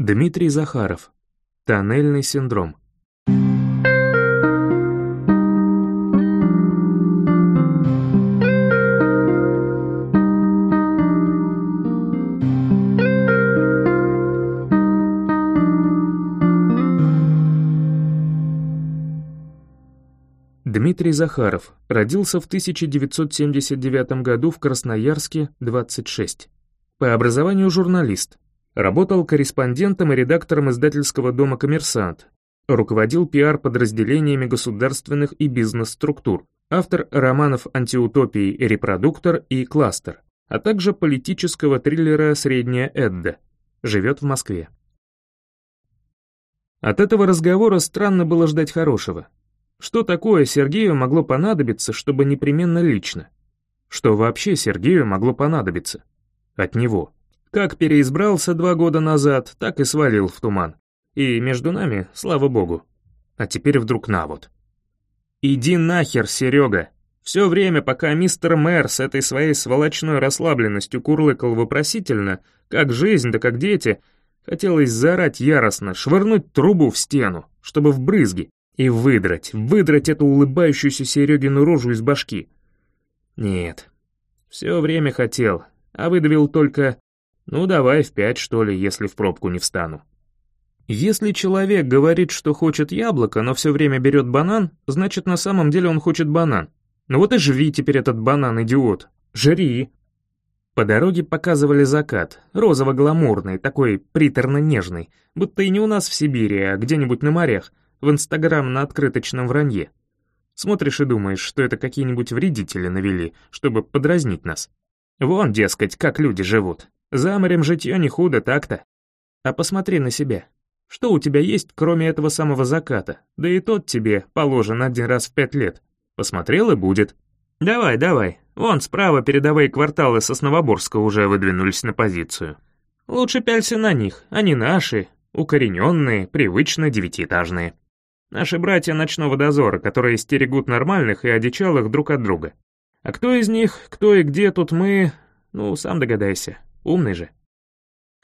Дмитрий Захаров. Тоннельный синдром. Дмитрий Захаров родился в 1979 году в Красноярске, 26. По образованию журналист. Работал корреспондентом и редактором издательского дома «Коммерсант». Руководил пиар-подразделениями государственных и бизнес-структур. Автор романов «Антиутопии», «Репродуктор» и «Кластер», а также политического триллера «Средняя Эдда». Живет в Москве. От этого разговора странно было ждать хорошего. Что такое Сергею могло понадобиться, чтобы непременно лично? Что вообще Сергею могло понадобиться? От него. Как переизбрался два года назад, так и свалил в туман. И между нами, слава богу. А теперь вдруг на вот. «Иди нахер, Серега!» Все время, пока мистер мэр с этой своей сволочной расслабленностью курлыкал вопросительно, как жизнь да как дети, хотелось заорать яростно, швырнуть трубу в стену, чтобы в брызги, и выдрать, выдрать эту улыбающуюся Серегину рожу из башки. Нет, все время хотел, а выдавил только ну давай в пять, что ли, если в пробку не встану. Если человек говорит, что хочет яблоко, но все время берет банан, значит на самом деле он хочет банан. Ну вот и жри теперь этот банан, идиот. Жри. По дороге показывали закат, розово-гламурный, такой приторно-нежный, будто и не у нас в Сибири, а где-нибудь на морях, в Инстаграм на открыточном вранье. Смотришь и думаешь, что это какие-нибудь вредители навели, чтобы подразнить нас. Вон, дескать, как люди живут. За морем житье не худо, так-то. А посмотри на себя. Что у тебя есть, кроме этого самого заката? Да и тот тебе положен один раз в пять лет. Посмотрел и будет. Давай, давай. Вон справа передовые кварталы Сосновоборска уже выдвинулись на позицию. Лучше пялься на них, они наши, укорененные, привычно девятиэтажные. Наши братья ночного дозора, которые стерегут нормальных и одичалых друг от друга. А кто из них, кто и где тут мы, ну, сам догадайся. Умный же.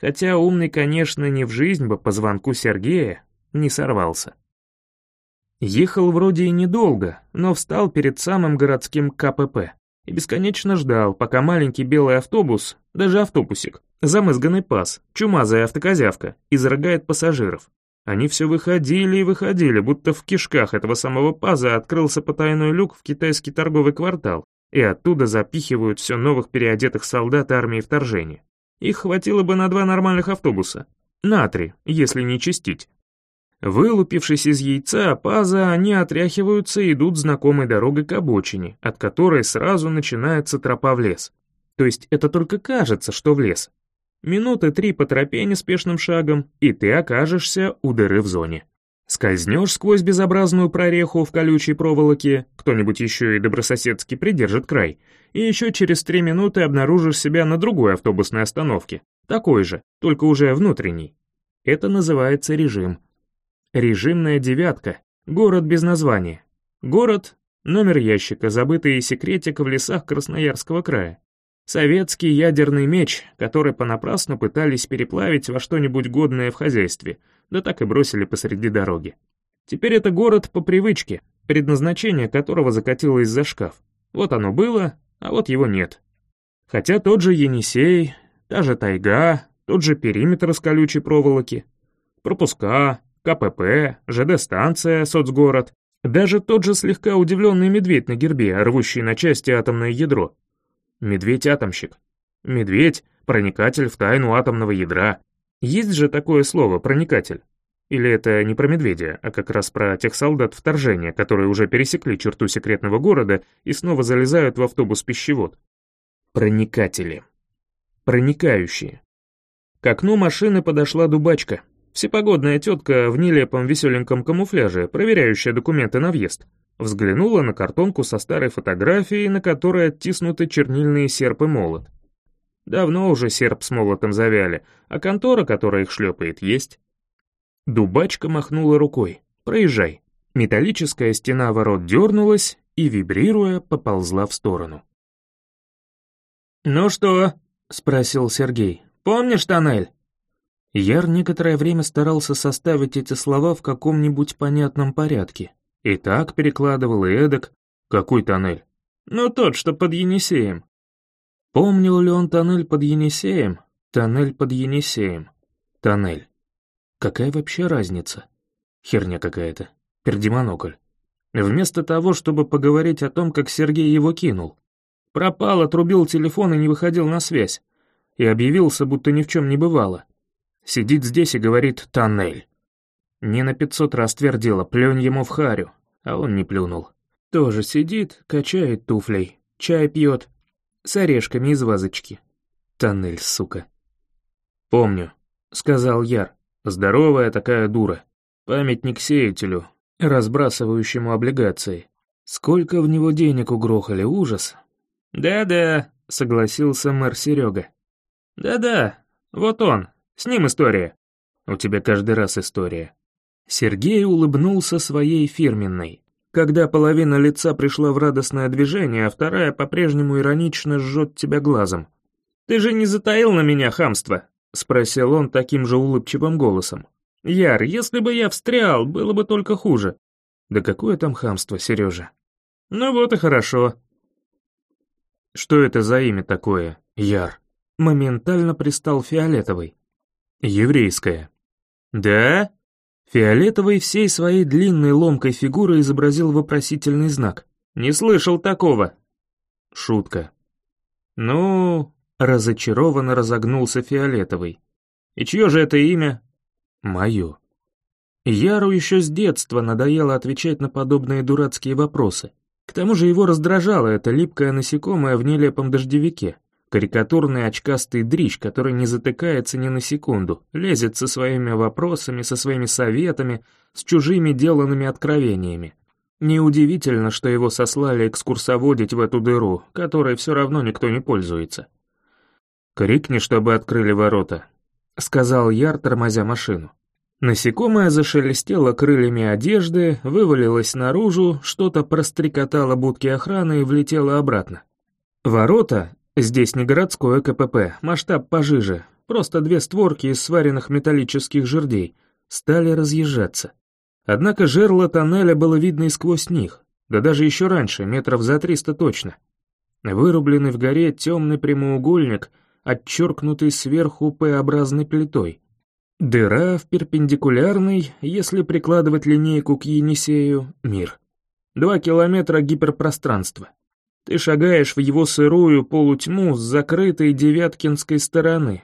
Хотя умный, конечно, не в жизнь бы по звонку Сергея не сорвался. Ехал вроде и недолго, но встал перед самым городским КПП и бесконечно ждал, пока маленький белый автобус, даже автобусик, замызганный пас, чумазая автокозявка, изрыгает пассажиров. Они все выходили и выходили, будто в кишках этого самого паза открылся потайной люк в китайский торговый квартал, и оттуда запихивают все новых переодетых солдат армии вторжения. Их хватило бы на два нормальных автобуса. На три, если не чистить. Вылупившись из яйца паза, они отряхиваются и идут знакомой дорогой к обочине, от которой сразу начинается тропа в лес. То есть это только кажется, что в лес. Минуты три по тропе неспешным шагом, и ты окажешься у дыры в зоне. Скользнешь сквозь безобразную прореху в колючей проволоке, кто-нибудь еще и добрососедски придержит край, и еще через три минуты обнаружишь себя на другой автобусной остановке, такой же, только уже внутренней. Это называется режим. Режимная девятка, город без названия. Город — номер ящика, забытый секретик в лесах Красноярского края. Советский ядерный меч, который понапрасну пытались переплавить во что-нибудь годное в хозяйстве — да так и бросили посреди дороги. Теперь это город по привычке, предназначение которого закатилось за шкаф. Вот оно было, а вот его нет. Хотя тот же Енисей, та же тайга, тот же периметр из колючей проволоки, пропуска, КПП, ЖД-станция, соцгород, даже тот же слегка удивленный медведь на гербе, рвущий на части атомное ядро. Медведь-атомщик. Медведь — проникатель в тайну атомного ядра. Есть же такое слово «проникатель». Или это не про медведя, а как раз про тех солдат вторжения, которые уже пересекли черту секретного города и снова залезают в автобус-пищевод. Проникатели. Проникающие. К окну машины подошла дубачка. Всепогодная тетка в нелепом веселеньком камуфляже, проверяющая документы на въезд. Взглянула на картонку со старой фотографией, на которой оттиснуты чернильные серп и молот. Давно уже серп с молотом завяли, а контора, которая их шлепает, есть. Дубачка махнула рукой. «Проезжай». Металлическая стена ворот дернулась и, вибрируя, поползла в сторону. «Ну что?» — спросил Сергей. «Помнишь тоннель?» Яр некоторое время старался составить эти слова в каком-нибудь понятном порядке. И так перекладывал, и эдак. Какой тоннель? Ну, тот, что под Енисеем. Помнил ли он тоннель под Енисеем? Тоннель под Енисеем. Тоннель. Какая вообще разница? Херня какая-то. Пердемонокль. Вместо того, чтобы поговорить о том, как Сергей его кинул. Пропал, отрубил телефон и не выходил на связь. И объявился, будто ни в чем не бывало. Сидит здесь и говорит «тоннель». Не на пятьсот раз твердила «плюнь ему в харю», а он не плюнул. Тоже сидит, качает туфлей, чай пьет, с орешками из вазочки. Тоннель, сука. «Помню», — сказал Яр. «Здоровая такая дура. Памятник сеятелю, разбрасывающему облигации. Сколько в него денег угрохали, ужас!» «Да-да», — согласился мэр Серега. «Да-да, вот он, с ним история». «У тебя каждый раз история». Сергей улыбнулся своей фирменной. Когда половина лица пришла в радостное движение, а вторая по-прежнему иронично жжет тебя глазом. «Ты же не затаил на меня хамство?» — спросил он таким же улыбчивым голосом. «Яр, если бы я встрял, было бы только хуже». «Да какое там хамство, Сережа?» «Ну вот и хорошо». «Что это за имя такое, Яр?» Моментально пристал Фиолетовый. «Еврейское». «Да?» Фиолетовый всей своей длинной ломкой фигурой изобразил вопросительный знак. «Не слышал такого». Шутка. «Ну...» — разочарованно разогнулся Фиолетовый. «И чье же это имя?» «Мое». Яру еще с детства надоело отвечать на подобные дурацкие вопросы. К тому же его раздражало это липкое насекомое в нелепом дождевике. Карикатурный очкастый дрищ, который не затыкается ни на секунду, лезет со своими вопросами, со своими советами, с чужими деланными откровениями. Неудивительно, что его сослали экскурсоводить в эту дыру, которой все равно никто не пользуется. «Крикни, чтобы открыли ворота», — сказал Яр, тормозя машину. Насекомое зашелестело крыльями одежды, вывалилось наружу, что-то прострекотало будки охраны и влетело обратно. Ворота, Здесь не городское КПП, масштаб пожиже, просто две створки из сваренных металлических жердей, стали разъезжаться. Однако жерло тоннеля было видно и сквозь них, да даже еще раньше, метров за триста точно. Вырубленный в горе темный прямоугольник, отчеркнутый сверху П-образной плитой. Дыра в перпендикулярный, если прикладывать линейку к Енисею, мир. Два километра гиперпространства. Ты шагаешь в его сырую полутьму с закрытой девяткинской стороны.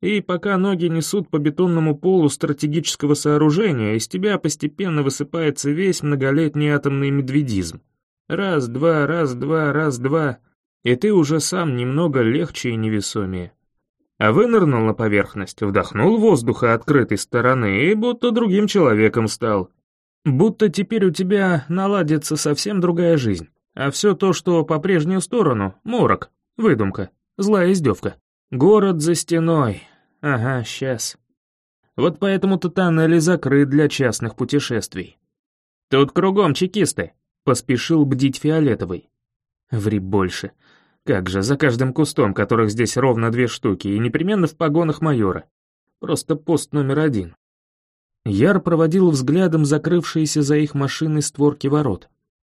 И пока ноги несут по бетонному полу стратегического сооружения, из тебя постепенно высыпается весь многолетний атомный медведизм. Раз-два, раз-два, раз-два, и ты уже сам немного легче и невесомее. А вынырнул на поверхность, вдохнул воздуха открытой стороны и будто другим человеком стал. Будто теперь у тебя наладится совсем другая жизнь. А все то, что по прежнюю сторону — морок, выдумка, злая издевка. Город за стеной. Ага, сейчас. Вот поэтому-то тоннели закрыт для частных путешествий. Тут кругом чекисты, поспешил бдить Фиолетовый. Ври больше. Как же, за каждым кустом, которых здесь ровно две штуки, и непременно в погонах майора. Просто пост номер один. Яр проводил взглядом закрывшиеся за их машиной створки ворот.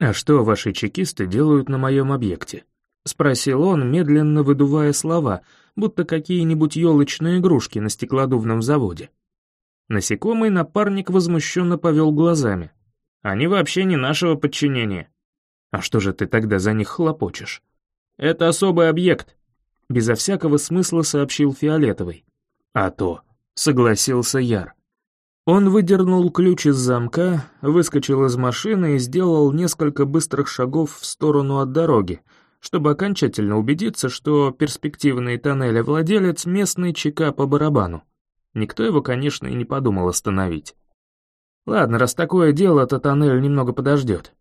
«А что ваши чекисты делают на моем объекте?» — спросил он, медленно выдувая слова, будто какие-нибудь елочные игрушки на стеклодувном заводе. Насекомый напарник возмущенно повел глазами. «Они вообще не нашего подчинения». «А что же ты тогда за них хлопочешь?» «Это особый объект», — безо всякого смысла сообщил Фиолетовый. «А то», — согласился Яр. Он выдернул ключ из замка, выскочил из машины и сделал несколько быстрых шагов в сторону от дороги, чтобы окончательно убедиться, что перспективный тоннеля-владелец местный ЧК по барабану. Никто его, конечно, и не подумал остановить. Ладно, раз такое дело, то тоннель немного подождет.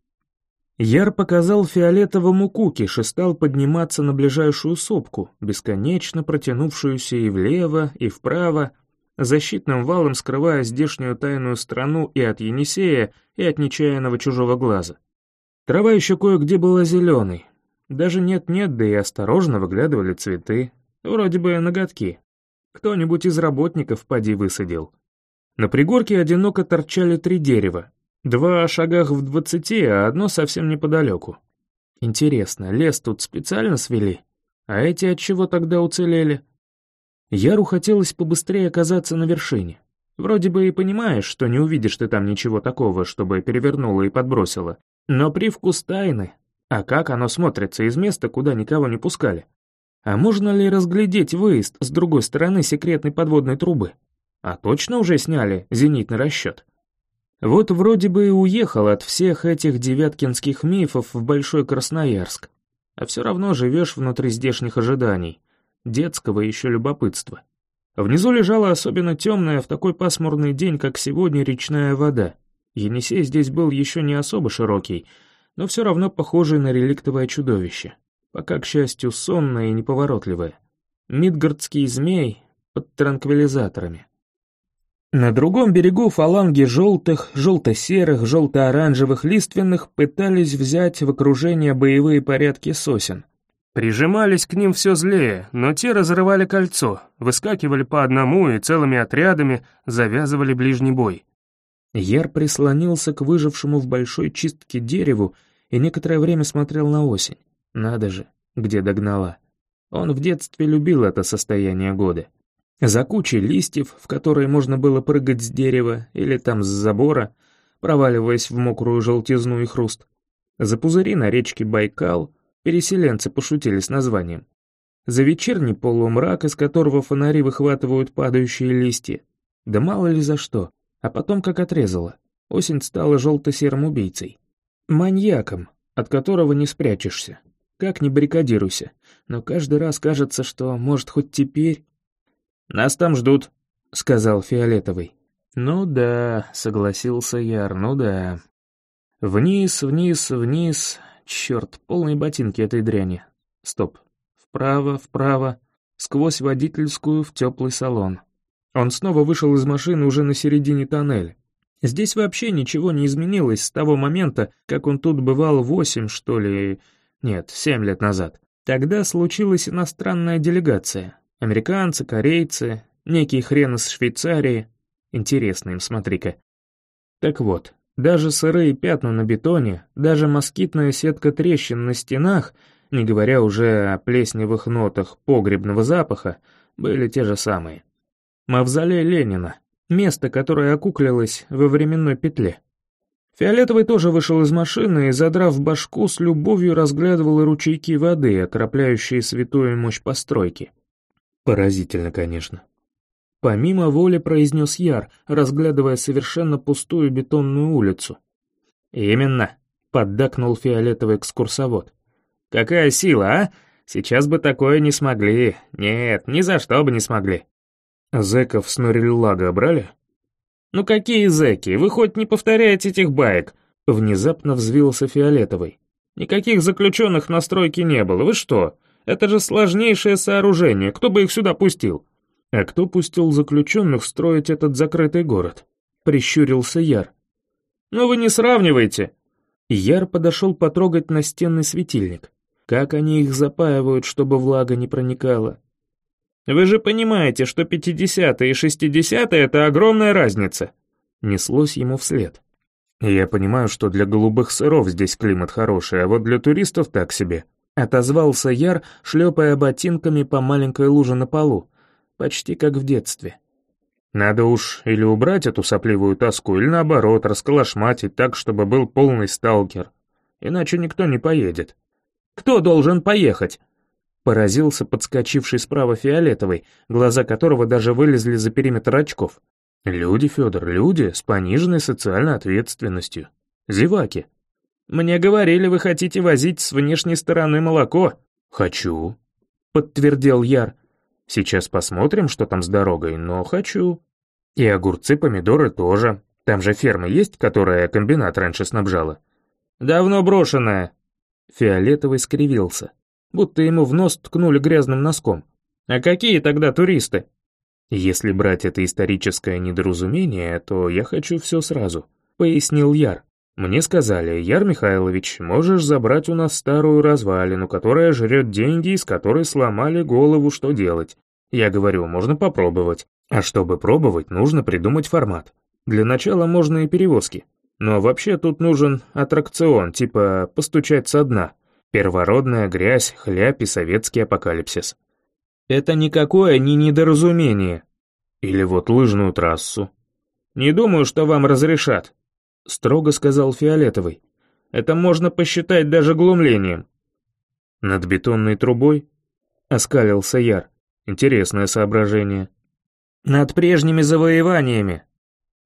Яр показал фиолетовому кукиш и стал подниматься на ближайшую сопку, бесконечно протянувшуюся и влево, и вправо, защитным валом скрывая здешнюю тайную страну и от Енисея, и от нечаянного чужого глаза. Трава еще кое-где была зеленой. Даже нет-нет, да и осторожно выглядывали цветы, вроде бы ноготки. Кто-нибудь из работников поди высадил. На пригорке одиноко торчали три дерева. Два о шагах в двадцати, а одно совсем неподалеку. Интересно, лес тут специально свели? А эти от чего тогда уцелели? Яру хотелось побыстрее оказаться на вершине. Вроде бы и понимаешь, что не увидишь ты там ничего такого, чтобы перевернуло и подбросило. Но привкус тайны. А как оно смотрится из места, куда никого не пускали? А можно ли разглядеть выезд с другой стороны секретной подводной трубы? А точно уже сняли зенитный расчет? Вот вроде бы и уехал от всех этих девяткинских мифов в Большой Красноярск. А все равно живешь внутри здешних ожиданий, детского еще любопытства. Внизу лежала особенно темная в такой пасмурный день, как сегодня, речная вода. Енисей здесь был еще не особо широкий, но все равно похожий на реликтовое чудовище. Пока, к счастью, сонное и неповоротливое. Мидгардский змей под транквилизаторами. На другом берегу фаланги желтых, желто-серых, желто-оранжевых лиственных пытались взять в окружение боевые порядки сосен. Прижимались к ним все злее, но те разрывали кольцо, выскакивали по одному и целыми отрядами завязывали ближний бой. Яр прислонился к выжившему в большой чистке дереву и некоторое время смотрел на осень. Надо же, где догнала. Он в детстве любил это состояние года. За кучей листьев, в которые можно было прыгать с дерева или там с забора, проваливаясь в мокрую желтизну и хруст. За пузыри на речке Байкал — Переселенцы пошутили с названием. За вечерний полумрак, из которого фонари выхватывают падающие листья. Да мало ли за что. А потом как отрезало. Осень стала желто-серым убийцей. Маньяком, от которого не спрячешься. Как ни баррикадируйся. Но каждый раз кажется, что, может, хоть теперь... «Нас там ждут», — сказал Фиолетовый. «Ну да», — согласился Яр, «ну да». Вниз, вниз, вниз, Черт, полные ботинки этой дряни. Стоп. Вправо, вправо, сквозь водительскую в теплый салон. Он снова вышел из машины уже на середине тоннеля. Здесь вообще ничего не изменилось с того момента, как он тут бывал восемь, что ли, нет, семь лет назад. Тогда случилась иностранная делегация. Американцы, корейцы, некий хрен из Швейцарии. Интересно им, смотри-ка. Так вот, даже сырые пятна на бетоне, даже москитная сетка трещин на стенах, не говоря уже о плесневых нотах погребного запаха, были те же самые. Мавзолей Ленина, место, которое окуклилось во временной петле. Фиолетовый тоже вышел из машины и, задрав башку, с любовью разглядывал ручейки воды, окропляющие святую мощь постройки. Поразительно, конечно. Помимо воли произнес Яр, разглядывая совершенно пустую бетонную улицу. «Именно», — поддакнул фиолетовый экскурсовод. «Какая сила, а? Сейчас бы такое не смогли. Нет, ни за что бы не смогли». «Зэков с Норильлага брали?» «Ну какие зэки? Вы хоть не повторяете этих баек?» Внезапно взвился фиолетовый. «Никаких заключенных на стройке не было. Вы что? Это же сложнейшее сооружение. Кто бы их сюда пустил?» «А кто пустил заключенных строить этот закрытый город?» — прищурился Яр. «Ну вы не сравнивайте!» Яр подошел потрогать настенный светильник. Как они их запаивают, чтобы влага не проникала? «Вы же понимаете, что 50-е и 60-е — это огромная разница!» Неслось ему вслед. «Я понимаю, что для голубых сыров здесь климат хороший, а вот для туристов так себе», — отозвался Яр, шлепая ботинками по маленькой луже на полу, почти как в детстве. Надо уж или убрать эту сопливую тоску, или наоборот, расколошматить так, чтобы был полный сталкер. Иначе никто не поедет. Кто должен поехать? Поразился подскочивший справа фиолетовый, глаза которого даже вылезли за периметр очков. Люди, Федор, люди с пониженной социальной ответственностью. Зеваки. Мне говорили, вы хотите возить с внешней стороны молоко. Хочу, подтвердил Яр. Сейчас посмотрим, что там с дорогой, но хочу. И огурцы, помидоры тоже. Там же ферма есть, которая комбинат раньше снабжала. Давно брошенная. Фиолетовый скривился, будто ему в нос ткнули грязным носком. А какие тогда туристы? Если брать это историческое недоразумение, то я хочу все сразу, пояснил Яр. Мне сказали, Яр Михайлович, можешь забрать у нас старую развалину, которая жрет деньги, из которой сломали голову, что делать. Я говорю, можно попробовать. А чтобы пробовать, нужно придумать формат. Для начала можно и перевозки. Но вообще тут нужен аттракцион, типа постучать со дна. Первородная грязь, хляб и советский апокалипсис. Это никакое не недоразумение. Или вот лыжную трассу. Не думаю, что вам разрешат, строго сказал Фиолетовый. Это можно посчитать даже глумлением. Над бетонной трубой? Оскалился Яр. Интересное соображение. Над прежними завоеваниями,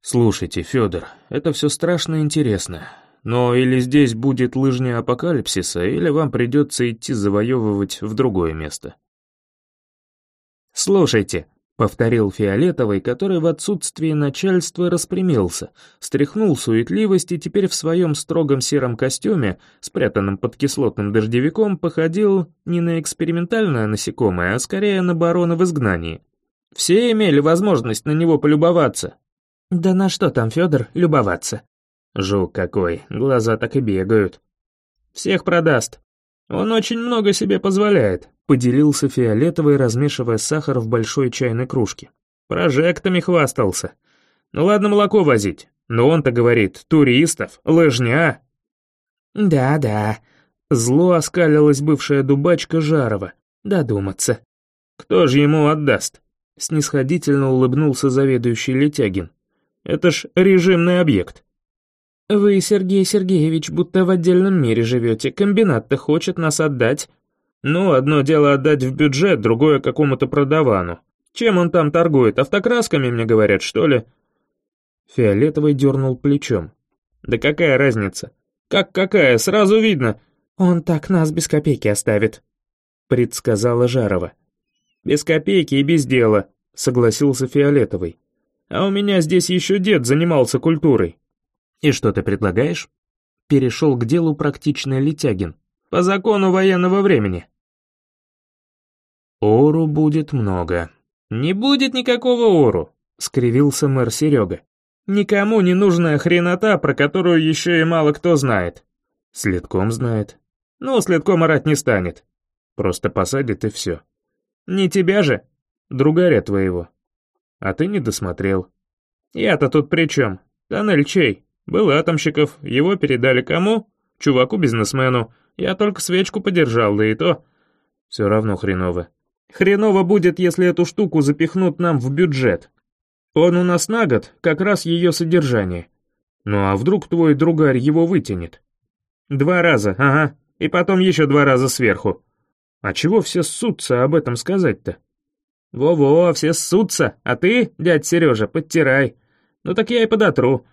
«Слушайте, Федор, это все страшно интересно. Но или здесь будет лыжня апокалипсиса, или вам придется идти завоевывать в другое место». «Слушайте», — повторил Фиолетовый, который в отсутствии начальства распрямился, стряхнул суетливость и теперь в своем строгом сером костюме, спрятанном под кислотным дождевиком, походил не на экспериментальное насекомое, а скорее на барона в изгнании. Все имели возможность на него полюбоваться, «Да на что там, Федор, любоваться?» «Жук какой, глаза так и бегают». «Всех продаст. Он очень много себе позволяет», — поделился Фиолетовый, размешивая сахар в большой чайной кружке. «Прожектами хвастался. Ну ладно молоко возить, но он-то говорит, туристов, лыжня». «Да-да», — зло оскалилась бывшая дубачка Жарова. «Додуматься». «Кто же ему отдаст?» — снисходительно улыбнулся заведующий Летягин. Это ж режимный объект. Вы, Сергей Сергеевич, будто в отдельном мире живете, комбинат-то хочет нас отдать. Ну, одно дело отдать в бюджет, другое какому-то продавану. Чем он там торгует, автокрасками, мне говорят, что ли? Фиолетовый дернул плечом. Да какая разница? Как какая, сразу видно. Он так нас без копейки оставит, предсказала Жарова. Без копейки и без дела, согласился Фиолетовый. А у меня здесь еще дед занимался культурой». «И что ты предлагаешь?» Перешел к делу практичный Летягин. «По закону военного времени». «Ору будет много». «Не будет никакого ору», — скривился мэр Серега. «Никому не нужная хренота, про которую еще и мало кто знает». «Следком знает». «Ну, следком орать не станет. Просто посадит и все». «Не тебя же?» «Другаря твоего». А ты не досмотрел. Я-то тут при чем? Тоннель чей? Был атомщиков, его передали кому? Чуваку-бизнесмену. Я только свечку подержал, да и то. Все равно хреново. Хреново будет, если эту штуку запихнут нам в бюджет. Он у нас на год, как раз ее содержание. Ну а вдруг твой другарь его вытянет? Два раза, ага, и потом еще два раза сверху. А чего все ссутся об этом сказать-то? «Во-во, все ссутся, а ты, дядь Сережа, подтирай. Ну так я и подотру.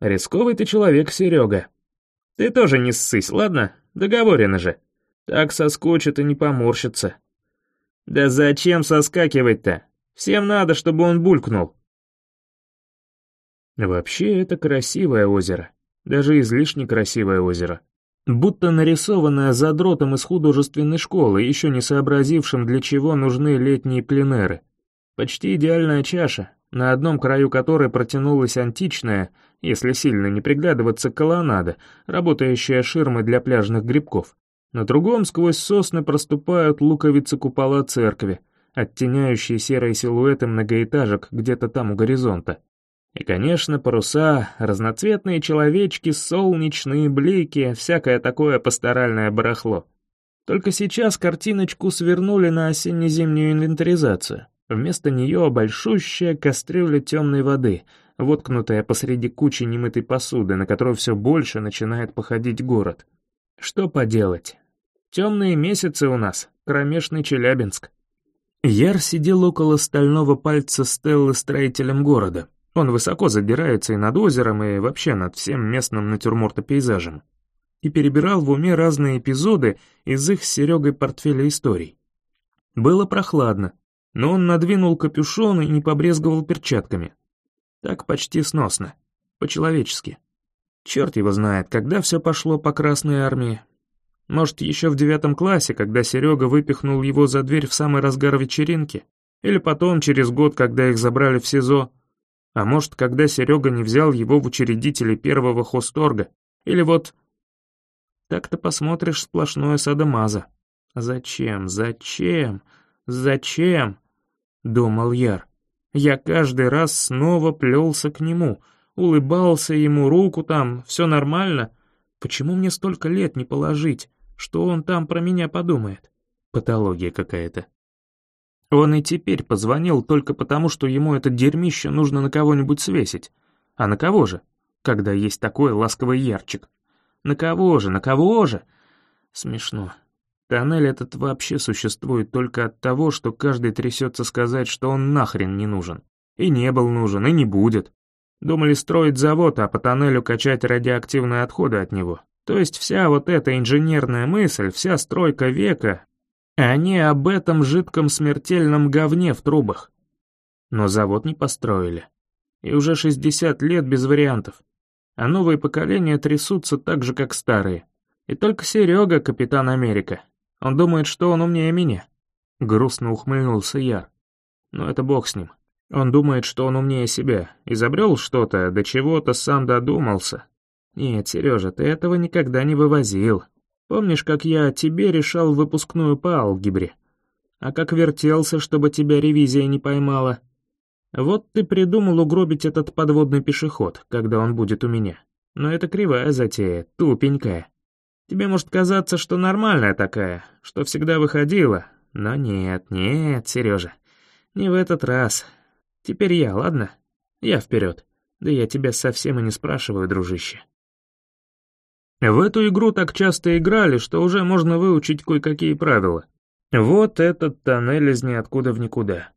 Рисковый ты человек, Серега. Ты тоже не ссысь, ладно? Договорено же. Так соскочит и не поморщится». «Да зачем соскакивать-то? Всем надо, чтобы он булькнул». Вообще, это красивое озеро. Даже излишне красивое озеро будто нарисованная задротом из художественной школы, еще не сообразившим, для чего нужны летние пленеры. Почти идеальная чаша, на одном краю которой протянулась античная, если сильно не приглядываться, колоннада, работающая ширмой для пляжных грибков. На другом сквозь сосны проступают луковицы купола церкви, оттеняющие серые силуэты многоэтажек где-то там у горизонта. И, конечно, паруса, разноцветные человечки, солнечные блики, всякое такое пасторальное барахло. Только сейчас картиночку свернули на осенне-зимнюю инвентаризацию. Вместо нее большущая кастрюля темной воды, воткнутая посреди кучи немытой посуды, на которую все больше начинает походить город. Что поделать? Темные месяцы у нас, кромешный Челябинск. Яр сидел около стального пальца Стеллы строителем города, он высоко задирается и над озером, и вообще над всем местным натюрмортопейзажем. И перебирал в уме разные эпизоды из их с Серегой портфеля историй. Было прохладно, но он надвинул капюшон и не побрезговал перчатками. Так почти сносно, по-человечески. Черт его знает, когда все пошло по Красной Армии. Может, еще в девятом классе, когда Серега выпихнул его за дверь в самый разгар вечеринки? Или потом, через год, когда их забрали в СИЗО? А может, когда Серега не взял его в учредители первого хосторга? Или вот... Так-то посмотришь сплошное садомаза. Зачем, зачем, зачем? — думал Яр. Я каждый раз снова плелся к нему, улыбался ему, руку там, все нормально. Почему мне столько лет не положить? Что он там про меня подумает? Патология какая-то. Он и теперь позвонил только потому, что ему это дерьмище нужно на кого-нибудь свесить. А на кого же, когда есть такой ласковый ярчик? На кого же, на кого же? Смешно. Тоннель этот вообще существует только от того, что каждый трясется сказать, что он нахрен не нужен. И не был нужен, и не будет. Думали строить завод, а по тоннелю качать радиоактивные отходы от него. То есть вся вот эта инженерная мысль, вся стройка века, они об этом жидком смертельном говне в трубах. Но завод не построили. И уже 60 лет без вариантов. А новые поколения трясутся так же, как старые. И только Серега, капитан Америка, он думает, что он умнее меня. Грустно ухмыльнулся Яр. Но это бог с ним. Он думает, что он умнее себя. Изобрел что-то, до чего-то сам додумался. Нет, Сережа, ты этого никогда не вывозил. Помнишь, как я тебе решал выпускную по алгебре? А как вертелся, чтобы тебя ревизия не поймала? Вот ты придумал угробить этот подводный пешеход, когда он будет у меня. Но это кривая затея, тупенькая. Тебе может казаться, что нормальная такая, что всегда выходила, но нет, нет, Сережа, не в этот раз. Теперь я, ладно? Я вперед. Да я тебя совсем и не спрашиваю, дружище. В эту игру так часто играли, что уже можно выучить кое-какие правила. Вот этот тоннель из ниоткуда в никуда.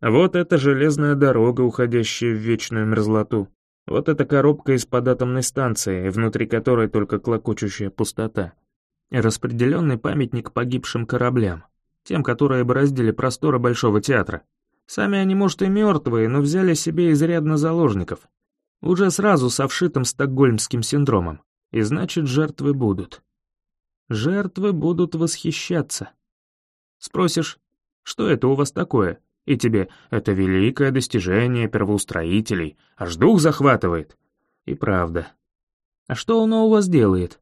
Вот эта железная дорога, уходящая в вечную мерзлоту. Вот эта коробка из-под атомной станции, внутри которой только клокочущая пустота. Распределенный памятник погибшим кораблям, тем, которые бороздили просторы Большого театра. Сами они, может, и мертвые, но взяли себе изрядно заложников. Уже сразу со вшитым стокгольмским синдромом. И значит, жертвы будут. Жертвы будут восхищаться. Спросишь, что это у вас такое? И тебе это великое достижение первоустроителей, аж дух захватывает. И правда. А что оно у вас делает?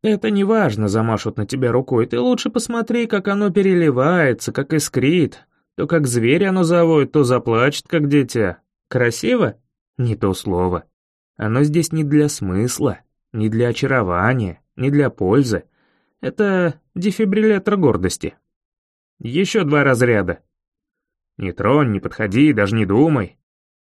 Это не важно, замашут на тебя рукой, ты лучше посмотри, как оно переливается, как искрит. То как зверь оно завоет, то заплачет, как дитя. Красиво? Не то слово. Оно здесь не для смысла, не для очарования, не для пользы. Это дефибриллятор гордости. Еще два разряда, не тронь, не подходи, даже не думай.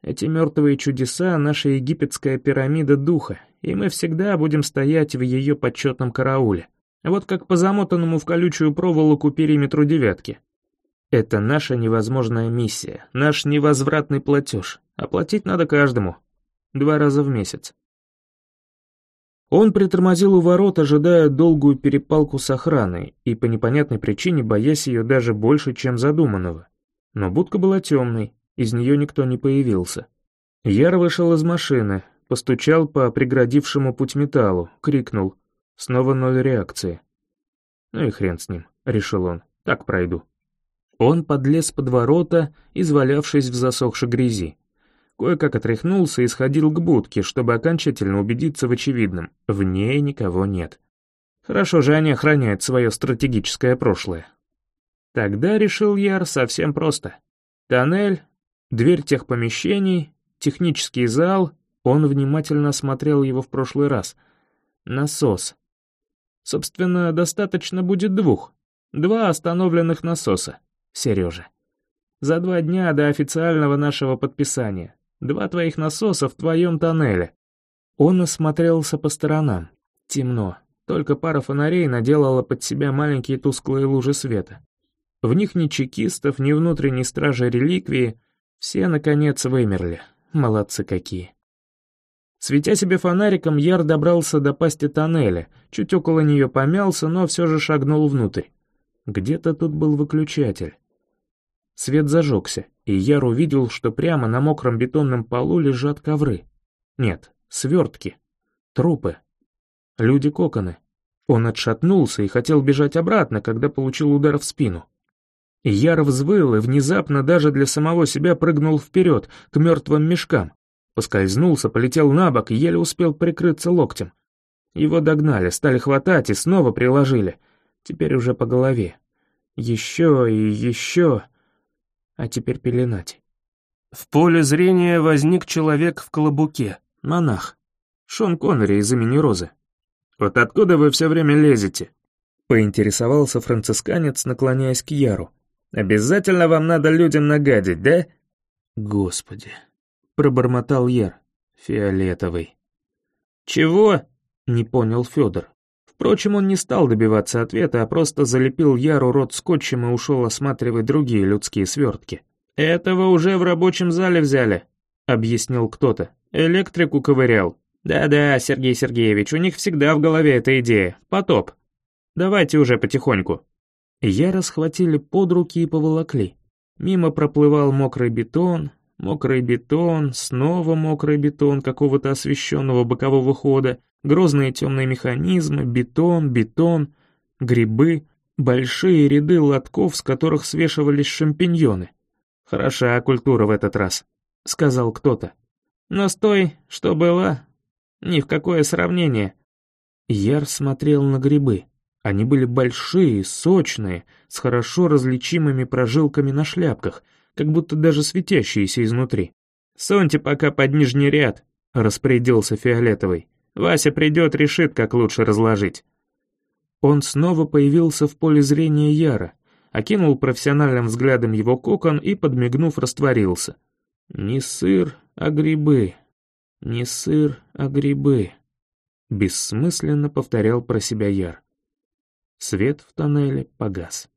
Эти мертвые чудеса — наша египетская пирамида духа, и мы всегда будем стоять в ее почетном карауле. Вот как по замотанному в колючую проволоку периметру девятки. Это наша невозможная миссия, наш невозвратный платеж. Оплатить надо каждому. Два раза в месяц. Он притормозил у ворот, ожидая долгую перепалку с охраной, и по непонятной причине боясь ее даже больше, чем задуманного. Но будка была темной, из нее никто не появился. Яр вышел из машины, постучал по преградившему путь металлу, крикнул. Снова ноль реакции. «Ну и хрен с ним», — решил он, — «так пройду». Он подлез под ворота, извалявшись в засохшей грязи. Кое-как отряхнулся и сходил к будке, чтобы окончательно убедиться в очевидном. В ней никого нет. Хорошо же они охраняют свое стратегическое прошлое. Тогда, решил Яр, совсем просто. Тоннель, дверь тех помещений, технический зал, он внимательно осмотрел его в прошлый раз. Насос. Собственно, достаточно будет двух. Два остановленных насоса. Сережа. За два дня до официального нашего подписания. Два твоих насоса в твоем тоннеле. Он осмотрелся по сторонам. Темно. Только пара фонарей наделала под себя маленькие тусклые лужи света. В них ни чекистов, ни внутренней стражи реликвии. Все, наконец, вымерли. Молодцы какие. Светя себе фонариком, Яр добрался до пасти тоннеля, чуть около нее помялся, но все же шагнул внутрь. Где-то тут был выключатель. Свет зажегся, и Яр увидел, что прямо на мокром бетонном полу лежат ковры. Нет, свертки. Трупы. Люди-коконы. Он отшатнулся и хотел бежать обратно, когда получил удар в спину. Яр взвыл и внезапно даже для самого себя прыгнул вперед, к мертвым мешкам. Поскользнулся, полетел на бок еле успел прикрыться локтем. Его догнали, стали хватать и снова приложили. Теперь уже по голове. Еще и еще. А теперь пеленать. В поле зрения возник человек в колобуке, монах. Шон Коннери из имени Розы. «Вот откуда вы все время лезете?» Поинтересовался францисканец, наклоняясь к Яру. «Обязательно вам надо людям нагадить, да?» «Господи!» — пробормотал Яр. «Фиолетовый». «Чего?» — не понял Федор. Впрочем, он не стал добиваться ответа, а просто залепил Яру рот скотчем и ушел осматривать другие людские свертки. «Этого уже в рабочем зале взяли», — объяснил кто-то. «Электрику ковырял». «Да-да, Сергей Сергеевич, у них всегда в голове эта идея. Потоп. Давайте уже потихоньку». Яра схватили под руки и поволокли. Мимо проплывал мокрый бетон, мокрый бетон, снова мокрый бетон какого-то освещенного бокового хода, грозные темные механизмы, бетон, бетон, грибы, большие ряды лотков, с которых свешивались шампиньоны. «Хороша культура в этот раз», — сказал кто-то. «Но стой, что было, ни в какое сравнение». Яр смотрел на грибы. Они были большие, сочные, с хорошо различимыми прожилками на шляпках, как будто даже светящиеся изнутри. «Суньте пока под нижний ряд», — распорядился Фиолетовый. Вася придет, решит, как лучше разложить». Он снова появился в поле зрения Яра, окинул профессиональным взглядом его кокон и, подмигнув, растворился. «Не сыр, а грибы. Не сыр, а грибы», — бессмысленно повторял про себя Яр. Свет в тоннеле погас.